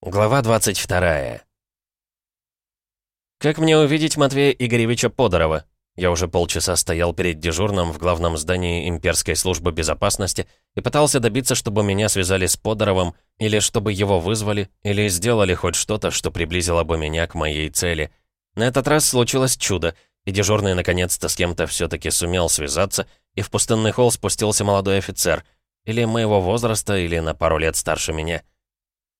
Глава 22. Как мне увидеть Матвея Игоревича Подорова? Я уже полчаса стоял перед дежурным в главном здании имперской службы безопасности и пытался добиться, чтобы меня связали с Подоровым, или чтобы его вызвали, или сделали хоть что-то, что приблизило бы меня к моей цели. На этот раз случилось чудо, и дежурный наконец-то с кем-то все-таки сумел связаться, и в пустынный холл спустился молодой офицер, или моего возраста, или на пару лет старше меня.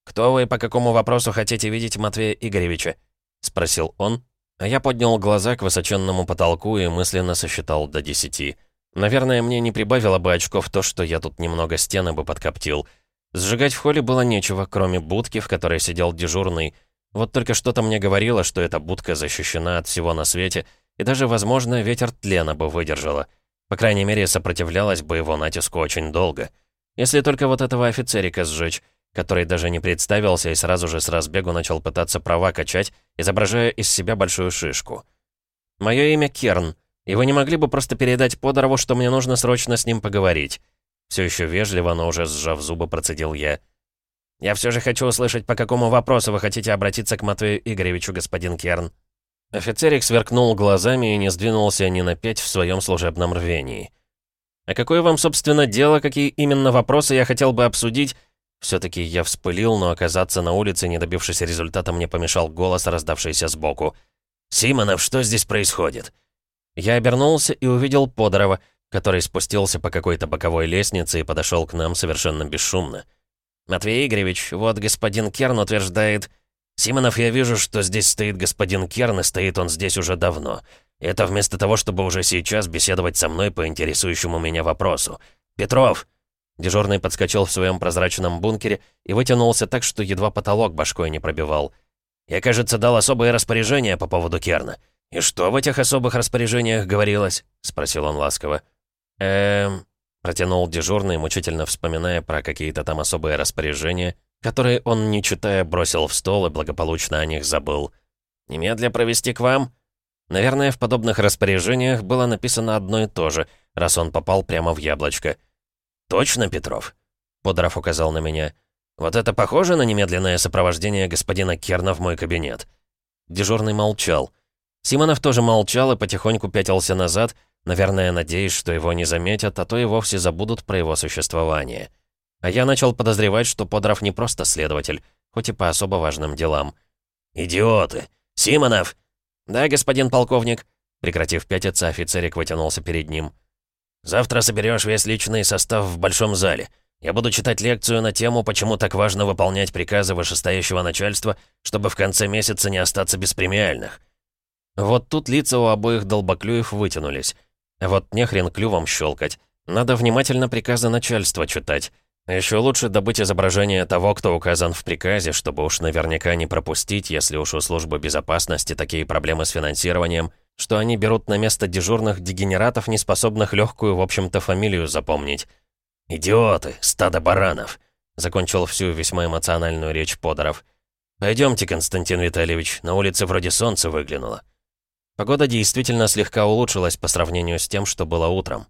«Кто вы и по какому вопросу хотите видеть Матвея Игоревича?» — спросил он, а я поднял глаза к высоченному потолку и мысленно сосчитал до десяти. Наверное, мне не прибавило бы очков то, что я тут немного стены бы подкоптил. Сжигать в холле было нечего, кроме будки, в которой сидел дежурный. Вот только что-то мне говорило, что эта будка защищена от всего на свете, и даже, возможно, ветер тлена бы выдержала. По крайней мере, сопротивлялась бы его натиску очень долго. Если только вот этого офицерика сжечь, который даже не представился и сразу же с разбегу начал пытаться права качать, изображая из себя большую шишку. «Мое имя Керн, и вы не могли бы просто передать Подорову, что мне нужно срочно с ним поговорить?» Все еще вежливо, но уже сжав зубы, процедил я. «Я все же хочу услышать, по какому вопросу вы хотите обратиться к Матвею Игоревичу, господин Керн». Офицерик сверкнул глазами и не сдвинулся ни на пять в своем служебном рвении. «А какое вам, собственно, дело, какие именно вопросы я хотел бы обсудить, все-таки я вспылил, но оказаться на улице, не добившись результата, мне помешал голос, раздавшийся сбоку. «Симонов, что здесь происходит?» Я обернулся и увидел Подорова, который спустился по какой-то боковой лестнице и подошел к нам совершенно бесшумно. «Матвей Игоревич, вот господин Керн утверждает...» «Симонов, я вижу, что здесь стоит господин Керн, и стоит он здесь уже давно. это вместо того, чтобы уже сейчас беседовать со мной по интересующему меня вопросу. Петров!» Дежурный подскочил в своем прозрачном бункере и вытянулся так, что едва потолок башкой не пробивал. «Я, кажется, дал особое распоряжение по поводу Керна. И что в этих особых распоряжениях говорилось?» — спросил он ласково. «Эм...» — протянул дежурный, мучительно вспоминая про какие-то там особые распоряжения, которые он, не читая, бросил в стол и благополучно о них забыл. «Немедля провести к вам?» Наверное, в подобных распоряжениях было написано одно и то же, раз он попал прямо в яблочко — «Точно, Петров?» Подоров указал на меня. «Вот это похоже на немедленное сопровождение господина Керна в мой кабинет?» Дежурный молчал. Симонов тоже молчал и потихоньку пятился назад, наверное, надеясь, что его не заметят, а то и вовсе забудут про его существование. А я начал подозревать, что Подоров не просто следователь, хоть и по особо важным делам. «Идиоты! Симонов!» «Да, господин полковник». Прекратив пятиться, офицерик вытянулся перед ним. Завтра соберешь весь личный состав в большом зале. Я буду читать лекцию на тему, почему так важно выполнять приказы вышестоящего начальства, чтобы в конце месяца не остаться без премиальных». Вот тут лица у обоих долбоклюев вытянулись. Вот нехрен клювом щелкать. Надо внимательно приказы начальства читать. Еще лучше добыть изображение того, кто указан в приказе, чтобы уж наверняка не пропустить, если уж у службы безопасности такие проблемы с финансированием, что они берут на место дежурных дегенератов, не способных легкую, в общем-то, фамилию запомнить. «Идиоты! Стадо баранов!» — закончил всю весьма эмоциональную речь Подоров. «Пойдемте, Константин Витальевич, на улице вроде солнце выглянуло». Погода действительно слегка улучшилась по сравнению с тем, что было утром.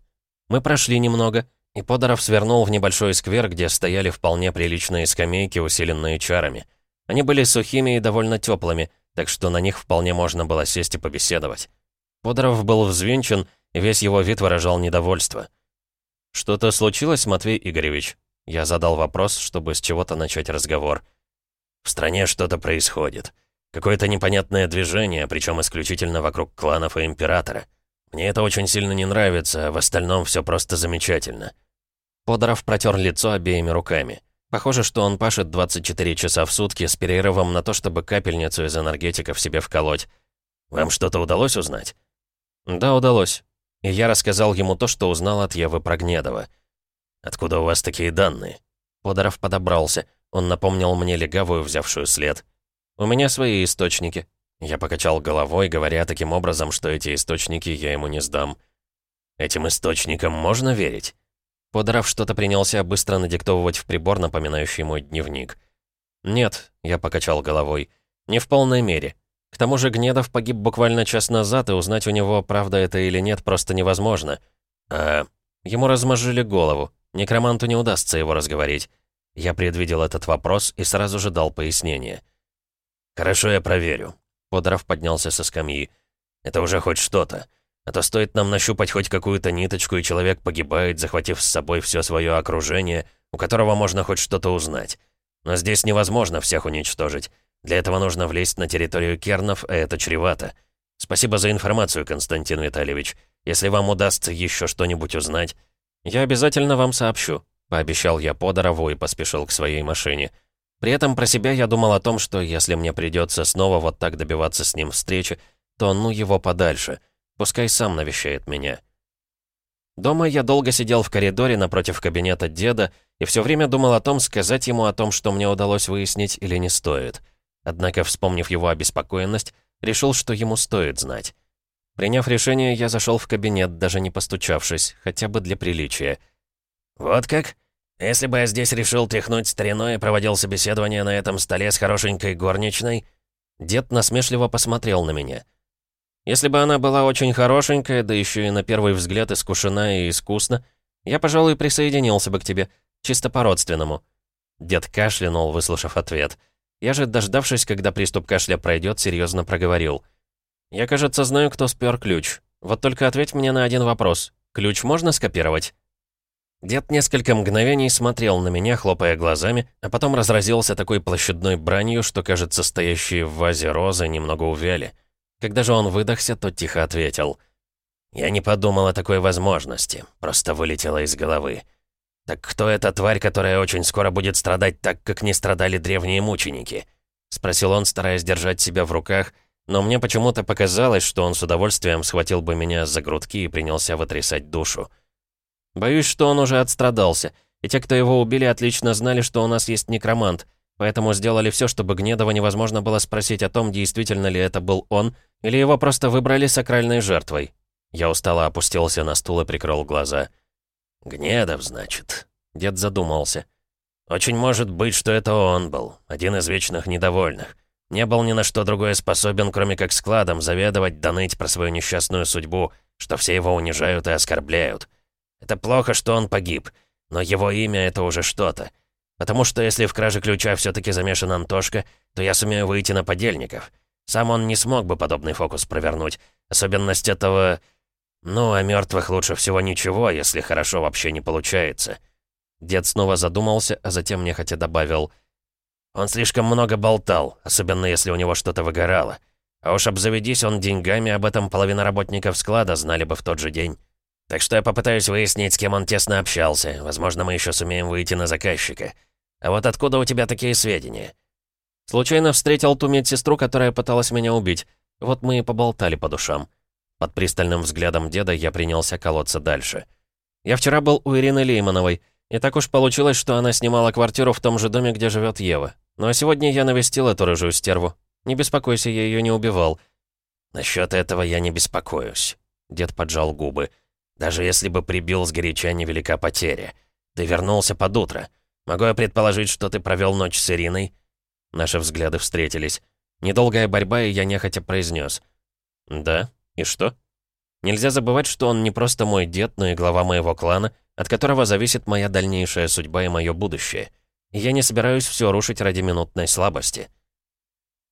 Мы прошли немного, и Подоров свернул в небольшой сквер, где стояли вполне приличные скамейки, усиленные чарами. Они были сухими и довольно теплыми, так что на них вполне можно было сесть и побеседовать. Подоров был взвинчен, и весь его вид выражал недовольство. «Что-то случилось, Матвей Игоревич?» Я задал вопрос, чтобы с чего-то начать разговор. «В стране что-то происходит. Какое-то непонятное движение, причем исключительно вокруг кланов и Императора. Мне это очень сильно не нравится, а в остальном все просто замечательно». Подоров протер лицо обеими руками. Похоже, что он пашет 24 часа в сутки с перерывом на то, чтобы капельницу из энергетиков себе вколоть. «Вам что-то удалось узнать?» «Да, удалось. И я рассказал ему то, что узнал от Евы Прогнедова. «Откуда у вас такие данные?» Подоров подобрался. Он напомнил мне легавую, взявшую след. «У меня свои источники». Я покачал головой, говоря таким образом, что эти источники я ему не сдам. «Этим источникам можно верить?» Подоров что-то принялся быстро надиктовывать в прибор, напоминающий мой дневник. «Нет», — я покачал головой, — «не в полной мере. К тому же Гнедов погиб буквально час назад, и узнать у него, правда это или нет, просто невозможно. А ему размозжили голову. Некроманту не удастся его разговорить. Я предвидел этот вопрос и сразу же дал пояснение. «Хорошо, я проверю». Подоров поднялся со скамьи. «Это уже хоть что-то. А то стоит нам нащупать хоть какую-то ниточку, и человек погибает, захватив с собой все свое окружение, у которого можно хоть что-то узнать. Но здесь невозможно всех уничтожить. Для этого нужно влезть на территорию Кернов, а это чревато. Спасибо за информацию, Константин Витальевич. Если вам удастся еще что-нибудь узнать, я обязательно вам сообщу», — пообещал я Подорову и поспешил к своей машине. При этом про себя я думал о том, что если мне придется снова вот так добиваться с ним встречи, то ну его подальше. Пускай сам навещает меня. Дома я долго сидел в коридоре напротив кабинета деда и все время думал о том, сказать ему о том, что мне удалось выяснить или не стоит. Однако, вспомнив его обеспокоенность, решил, что ему стоит знать. Приняв решение, я зашел в кабинет, даже не постучавшись, хотя бы для приличия. «Вот как? Если бы я здесь решил тряхнуть стариной и проводил собеседование на этом столе с хорошенькой горничной...» Дед насмешливо посмотрел на меня. «Если бы она была очень хорошенькая, да еще и на первый взгляд искушена и искусна, я, пожалуй, присоединился бы к тебе, чисто по-родственному». Дед кашлянул, выслушав ответ. Я же, дождавшись, когда приступ кашля пройдет, серьезно проговорил. «Я, кажется, знаю, кто спер ключ. Вот только ответь мне на один вопрос. Ключ можно скопировать?» Дед несколько мгновений смотрел на меня, хлопая глазами, а потом разразился такой площадной бранью, что, кажется, стоящие в вазе розы немного увяли. Когда же он выдохся, то тихо ответил. «Я не подумал о такой возможности, просто вылетело из головы. «Так кто эта тварь, которая очень скоро будет страдать так, как не страдали древние мученики?» — спросил он, стараясь держать себя в руках, но мне почему-то показалось, что он с удовольствием схватил бы меня за грудки и принялся вытрясать душу. Боюсь, что он уже отстрадался, и те, кто его убили, отлично знали, что у нас есть некромант, поэтому сделали все, чтобы Гнедова невозможно было спросить о том, действительно ли это был он, или его просто выбрали сакральной жертвой. Я устало опустился на стул и прикрыл глаза. «Гнедов, значит?» Дед задумался. «Очень может быть, что это он был, один из вечных недовольных. Не был ни на что другое способен, кроме как складом заведовать, доныть про свою несчастную судьбу, что все его унижают и оскорбляют. Это плохо, что он погиб, но его имя — это уже что-то. Потому что если в краже ключа все таки замешан Антошка, то я сумею выйти на подельников. Сам он не смог бы подобный фокус провернуть. Особенность этого... Ну, о мертвых лучше всего ничего, если хорошо вообще не получается. Дед снова задумался, а затем нехотя добавил. Он слишком много болтал, особенно если у него что-то выгорало. А уж обзаведись он деньгами, об этом половина работников склада знали бы в тот же день. Так что я попытаюсь выяснить, с кем он тесно общался. Возможно, мы еще сумеем выйти на заказчика. А вот откуда у тебя такие сведения? Случайно встретил ту медсестру, которая пыталась меня убить. Вот мы и поболтали по душам. Под пристальным взглядом деда я принялся колоться дальше. Я вчера был у Ирины Леймановой, и так уж получилось, что она снимала квартиру в том же доме, где живет Ева. Ну а сегодня я навестил эту рыжую стерву. Не беспокойся, я ее не убивал. Насчет этого я не беспокоюсь. Дед поджал губы. Даже если бы прибил сгоряча невелика потеря. Ты вернулся под утро. Могу я предположить, что ты провел ночь с Ириной? Наши взгляды встретились. Недолгая борьба, и я нехотя произнес. «Да? И что?» Нельзя забывать, что он не просто мой дед, но и глава моего клана, от которого зависит моя дальнейшая судьба и мое будущее. Я не собираюсь все рушить ради минутной слабости.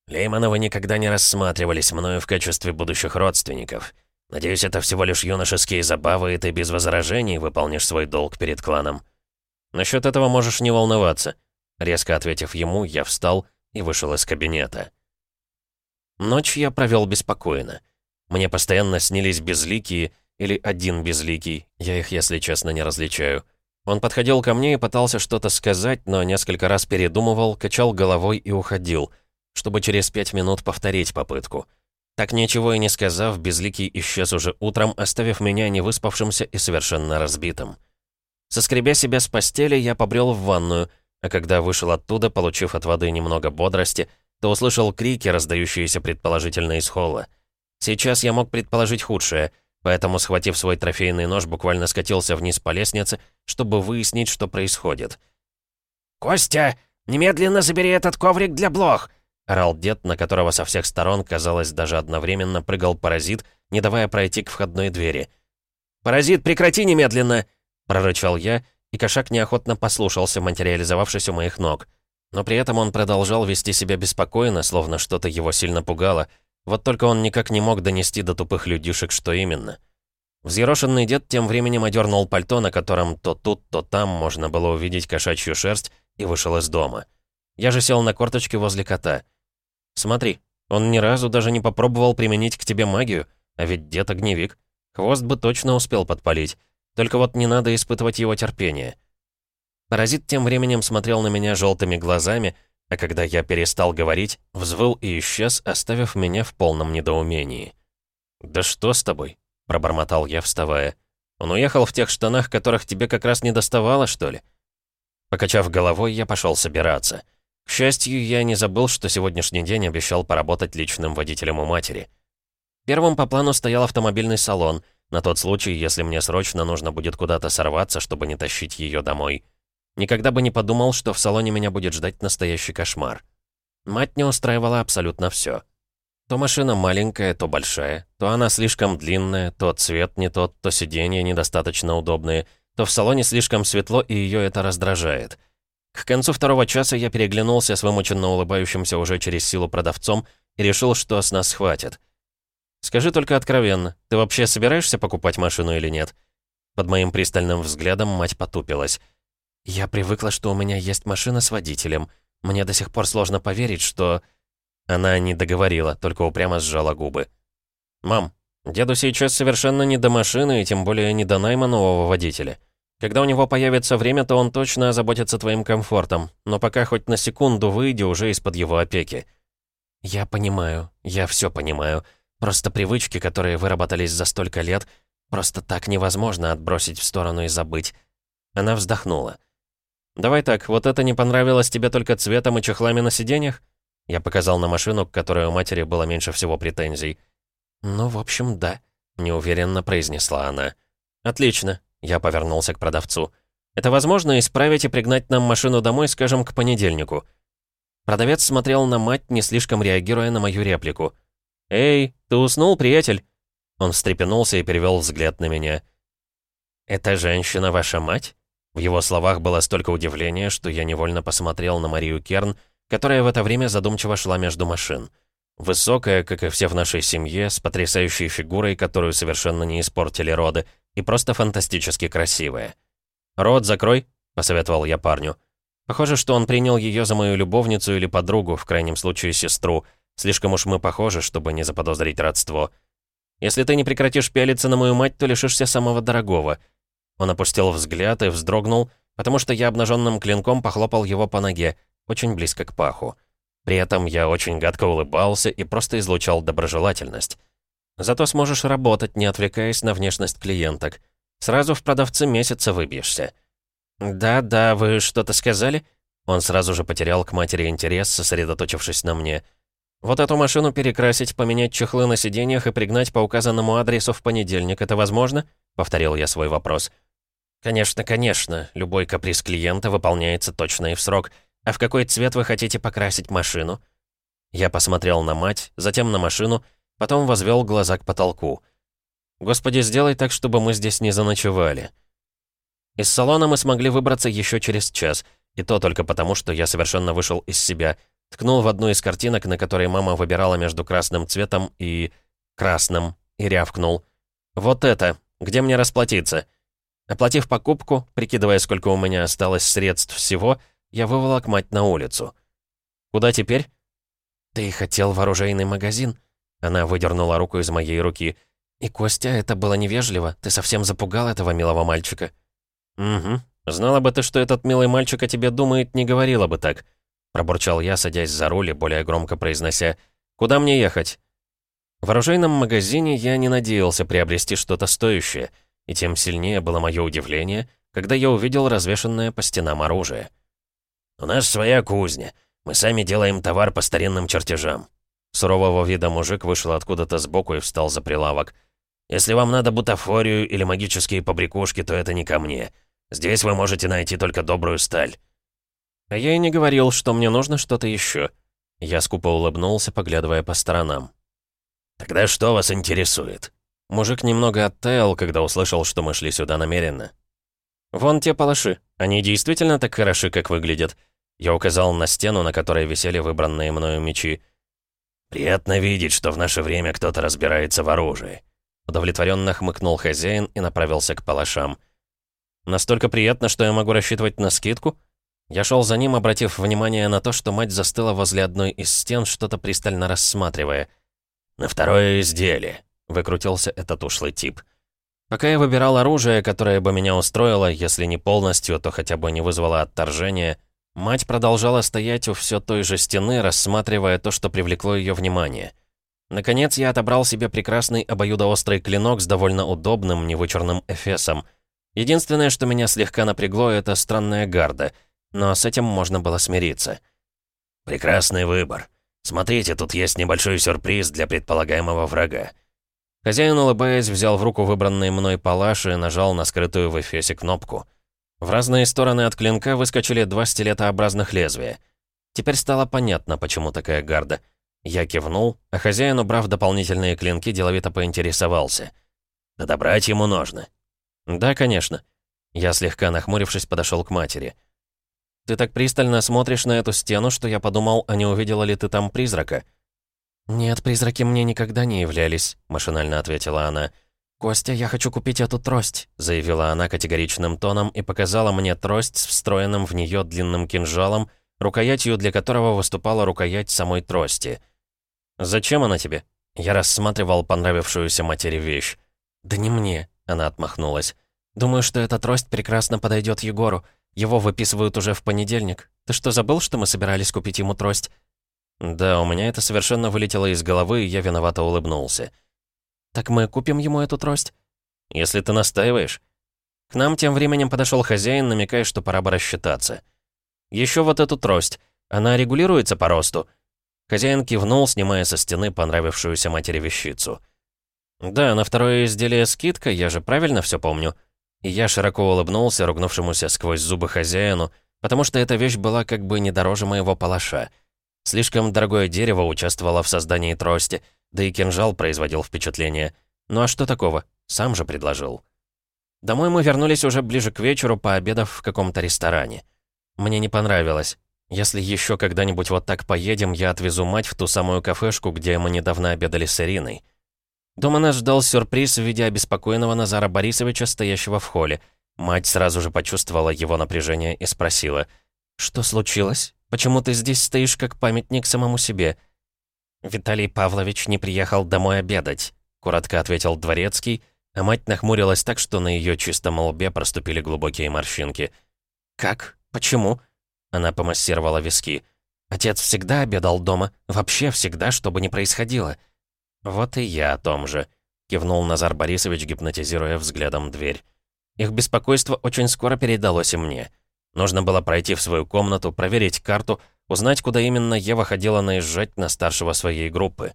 Леймановы никогда не рассматривались мною в качестве будущих родственников. Надеюсь, это всего лишь юношеские забавы, и ты без возражений выполнишь свой долг перед кланом. Насчет этого можешь не волноваться. Резко ответив ему, я встал и вышел из кабинета. Ночь я провел беспокойно. Мне постоянно снились безликие или один безликий, я их, если честно, не различаю. Он подходил ко мне и пытался что-то сказать, но несколько раз передумывал, качал головой и уходил, чтобы через пять минут повторить попытку. Так ничего и не сказав, Безликий исчез уже утром, оставив меня невыспавшимся и совершенно разбитым. Соскребя себя с постели, я побрел в ванную, а когда вышел оттуда, получив от воды немного бодрости, то услышал крики, раздающиеся предположительно из холла. Сейчас я мог предположить худшее, поэтому, схватив свой трофейный нож, буквально скатился вниз по лестнице, чтобы выяснить, что происходит. «Костя, немедленно забери этот коврик для блох!» орал дед, на которого со всех сторон, казалось, даже одновременно прыгал паразит, не давая пройти к входной двери. «Паразит, прекрати немедленно!» — прорычал я и кошак неохотно послушался, материализовавшись у моих ног. Но при этом он продолжал вести себя беспокойно, словно что-то его сильно пугало, вот только он никак не мог донести до тупых людишек, что именно. Взъерошенный дед тем временем одернул пальто, на котором то тут, то там можно было увидеть кошачью шерсть, и вышел из дома. Я же сел на корточки возле кота. «Смотри, он ни разу даже не попробовал применить к тебе магию, а ведь дед огневик. Хвост бы точно успел подпалить. Только вот не надо испытывать его терпение». Паразит тем временем смотрел на меня желтыми глазами, а когда я перестал говорить, взвыл и исчез, оставив меня в полном недоумении. «Да что с тобой?» — пробормотал я, вставая. «Он уехал в тех штанах, которых тебе как раз не доставало, что ли?» Покачав головой, я пошел собираться. К счастью, я не забыл, что сегодняшний день обещал поработать личным водителем у матери. Первым по плану стоял автомобильный салон, на тот случай, если мне срочно нужно будет куда-то сорваться, чтобы не тащить ее домой. Никогда бы не подумал, что в салоне меня будет ждать настоящий кошмар. Мать не устраивала абсолютно все. То машина маленькая, то большая, то она слишком длинная, то цвет не тот, то сиденья недостаточно удобные, то в салоне слишком светло, и ее это раздражает. К концу второго часа я переглянулся с вымученно улыбающимся уже через силу продавцом и решил, что с нас хватит. «Скажи только откровенно, ты вообще собираешься покупать машину или нет?» Под моим пристальным взглядом мать потупилась. «Я привыкла, что у меня есть машина с водителем. Мне до сих пор сложно поверить, что...» Она не договорила, только упрямо сжала губы. «Мам, деду сейчас совершенно не до машины и тем более не до найма нового водителя. Когда у него появится время, то он точно озаботится твоим комфортом, но пока хоть на секунду выйди уже из-под его опеки». «Я понимаю, я все понимаю. Просто привычки, которые выработались за столько лет, просто так невозможно отбросить в сторону и забыть». Она вздохнула. «Давай так, вот это не понравилось тебе только цветом и чехлами на сиденьях?» Я показал на машину, к которой у матери было меньше всего претензий. «Ну, в общем, да», — неуверенно произнесла она. «Отлично», — я повернулся к продавцу. «Это возможно исправить и пригнать нам машину домой, скажем, к понедельнику?» Продавец смотрел на мать, не слишком реагируя на мою реплику. «Эй, ты уснул, приятель?» Он встрепенулся и перевел взгляд на меня. «Эта женщина ваша мать?» В его словах было столько удивления, что я невольно посмотрел на Марию Керн, которая в это время задумчиво шла между машин. Высокая, как и все в нашей семье, с потрясающей фигурой, которую совершенно не испортили роды, и просто фантастически красивая. «Рот закрой», — посоветовал я парню. Похоже, что он принял ее за мою любовницу или подругу, в крайнем случае сестру. Слишком уж мы похожи, чтобы не заподозрить родство. Если ты не прекратишь пялиться на мою мать, то лишишься самого дорогого — он опустил взгляд и вздрогнул, потому что я обнаженным клинком похлопал его по ноге, очень близко к паху. При этом я очень гадко улыбался и просто излучал доброжелательность. Зато сможешь работать, не отвлекаясь на внешность клиенток. Сразу в продавце месяца выбьешься. «Да-да, вы что-то сказали?» Он сразу же потерял к матери интерес, сосредоточившись на мне. «Вот эту машину перекрасить, поменять чехлы на сиденьях и пригнать по указанному адресу в понедельник, это возможно?» — повторил я свой вопрос. «Конечно, конечно. Любой каприз клиента выполняется точно и в срок. А в какой цвет вы хотите покрасить машину?» Я посмотрел на мать, затем на машину, потом возвел глаза к потолку. «Господи, сделай так, чтобы мы здесь не заночевали». Из салона мы смогли выбраться еще через час, и то только потому, что я совершенно вышел из себя, ткнул в одну из картинок, на которой мама выбирала между красным цветом и... красным, и рявкнул. «Вот это! Где мне расплатиться?» Оплатив покупку, прикидывая, сколько у меня осталось средств всего, я выволок мать на улицу. «Куда теперь?» «Ты хотел в оружейный магазин?» Она выдернула руку из моей руки. «И, Костя, это было невежливо. Ты совсем запугал этого милого мальчика». «Угу. Знала бы ты, что этот милый мальчик о тебе думает, не говорила бы так». Пробурчал я, садясь за руль и более громко произнося «Куда мне ехать?» В оружейном магазине я не надеялся приобрести что-то стоящее — и тем сильнее было мое удивление, когда я увидел развешанное по стенам оружие. «У нас своя кузня. Мы сами делаем товар по старинным чертежам». Сурового вида мужик вышел откуда-то сбоку и встал за прилавок. «Если вам надо бутафорию или магические побрякушки, то это не ко мне. Здесь вы можете найти только добрую сталь». А я и не говорил, что мне нужно что-то еще. Я скупо улыбнулся, поглядывая по сторонам. «Тогда что вас интересует?» Мужик немного оттаял, когда услышал, что мы шли сюда намеренно. «Вон те палаши. Они действительно так хороши, как выглядят?» Я указал на стену, на которой висели выбранные мною мечи. «Приятно видеть, что в наше время кто-то разбирается в оружии». Удовлетворенно хмыкнул хозяин и направился к палашам. «Настолько приятно, что я могу рассчитывать на скидку?» Я шел за ним, обратив внимание на то, что мать застыла возле одной из стен, что-то пристально рассматривая. «На второе изделие», — выкрутился этот ушлый тип. Пока я выбирал оружие, которое бы меня устроило, если не полностью, то хотя бы не вызвало отторжения, мать продолжала стоять у все той же стены, рассматривая то, что привлекло ее внимание. Наконец я отобрал себе прекрасный обоюдоострый клинок с довольно удобным, невычурным эфесом. Единственное, что меня слегка напрягло, это странная гарда — но с этим можно было смириться. «Прекрасный выбор. Смотрите, тут есть небольшой сюрприз для предполагаемого врага». Хозяин, улыбаясь, взял в руку выбранный мной палаш и нажал на скрытую в эфесе кнопку. В разные стороны от клинка выскочили два стилетообразных лезвия. Теперь стало понятно, почему такая гарда. Я кивнул, а хозяин, убрав дополнительные клинки, деловито поинтересовался. «Да добрать ему нужно». «Да, конечно». Я, слегка нахмурившись, подошел к матери. Ты так пристально смотришь на эту стену, что я подумал, а не увидела ли ты там призрака?» «Нет, призраки мне никогда не являлись», — машинально ответила она. «Костя, я хочу купить эту трость», — заявила она категоричным тоном и показала мне трость с встроенным в нее длинным кинжалом, рукоятью для которого выступала рукоять самой трости. «Зачем она тебе?» Я рассматривал понравившуюся матери вещь. «Да не мне», — она отмахнулась. «Думаю, что эта трость прекрасно подойдет Егору. Его выписывают уже в понедельник. Ты что, забыл, что мы собирались купить ему трость?» «Да, у меня это совершенно вылетело из головы, и я виновато улыбнулся». «Так мы купим ему эту трость?» «Если ты настаиваешь». К нам тем временем подошел хозяин, намекая, что пора бы рассчитаться. Еще вот эту трость. Она регулируется по росту?» Хозяин кивнул, снимая со стены понравившуюся матери вещицу. «Да, на второе изделие скидка, я же правильно все помню?» И я широко улыбнулся, ругнувшемуся сквозь зубы хозяину, потому что эта вещь была как бы не дороже моего палаша. Слишком дорогое дерево участвовало в создании трости, да и кинжал производил впечатление. Ну а что такого? Сам же предложил. Домой мы вернулись уже ближе к вечеру, пообедав в каком-то ресторане. Мне не понравилось. Если еще когда-нибудь вот так поедем, я отвезу мать в ту самую кафешку, где мы недавно обедали с Ириной. Дома нас ждал сюрприз в виде обеспокоенного Назара Борисовича, стоящего в холле. Мать сразу же почувствовала его напряжение и спросила, «Что случилось? Почему ты здесь стоишь как памятник самому себе?» «Виталий Павлович не приехал домой обедать», — коротко ответил Дворецкий, а мать нахмурилась так, что на ее чистом лбе проступили глубокие морщинки. «Как? Почему?» Она помассировала виски. «Отец всегда обедал дома, вообще всегда, что бы ни происходило». «Вот и я о том же», — кивнул Назар Борисович, гипнотизируя взглядом дверь. Их беспокойство очень скоро передалось и мне. Нужно было пройти в свою комнату, проверить карту, узнать, куда именно Ева ходила наезжать на старшего своей группы.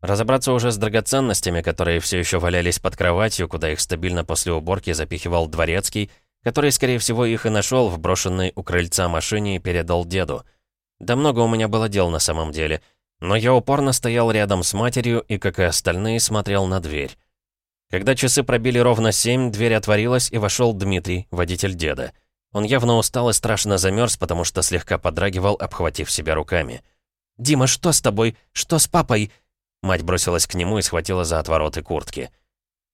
Разобраться уже с драгоценностями, которые все еще валялись под кроватью, куда их стабильно после уборки запихивал дворецкий, который, скорее всего, их и нашел в брошенной у крыльца машине и передал деду. Да много у меня было дел на самом деле — но я упорно стоял рядом с матерью и, как и остальные, смотрел на дверь. Когда часы пробили ровно семь, дверь отворилась, и вошел Дмитрий, водитель деда. Он явно устал и страшно замерз, потому что слегка подрагивал, обхватив себя руками. «Дима, что с тобой? Что с папой?» Мать бросилась к нему и схватила за отвороты куртки.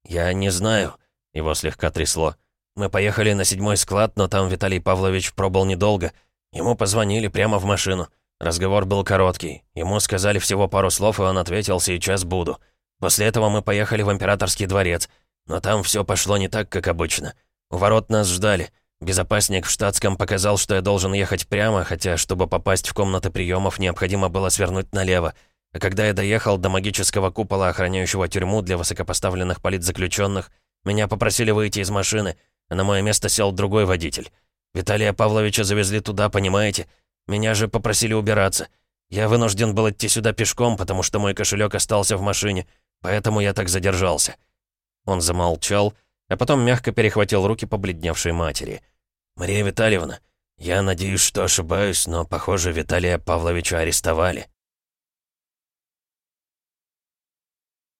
«Я не знаю», — его слегка трясло. «Мы поехали на седьмой склад, но там Виталий Павлович пробыл недолго. Ему позвонили прямо в машину. Разговор был короткий. Ему сказали всего пару слов, и он ответил «сейчас буду». После этого мы поехали в императорский дворец. Но там все пошло не так, как обычно. У ворот нас ждали. Безопасник в штатском показал, что я должен ехать прямо, хотя, чтобы попасть в комнаты приемов, необходимо было свернуть налево. А когда я доехал до магического купола, охраняющего тюрьму для высокопоставленных политзаключенных, меня попросили выйти из машины, а на мое место сел другой водитель. Виталия Павловича завезли туда, понимаете? Меня же попросили убираться. Я вынужден был идти сюда пешком, потому что мой кошелек остался в машине, поэтому я так задержался». Он замолчал, а потом мягко перехватил руки побледневшей матери. «Мария Витальевна, я надеюсь, что ошибаюсь, но, похоже, Виталия Павловича арестовали».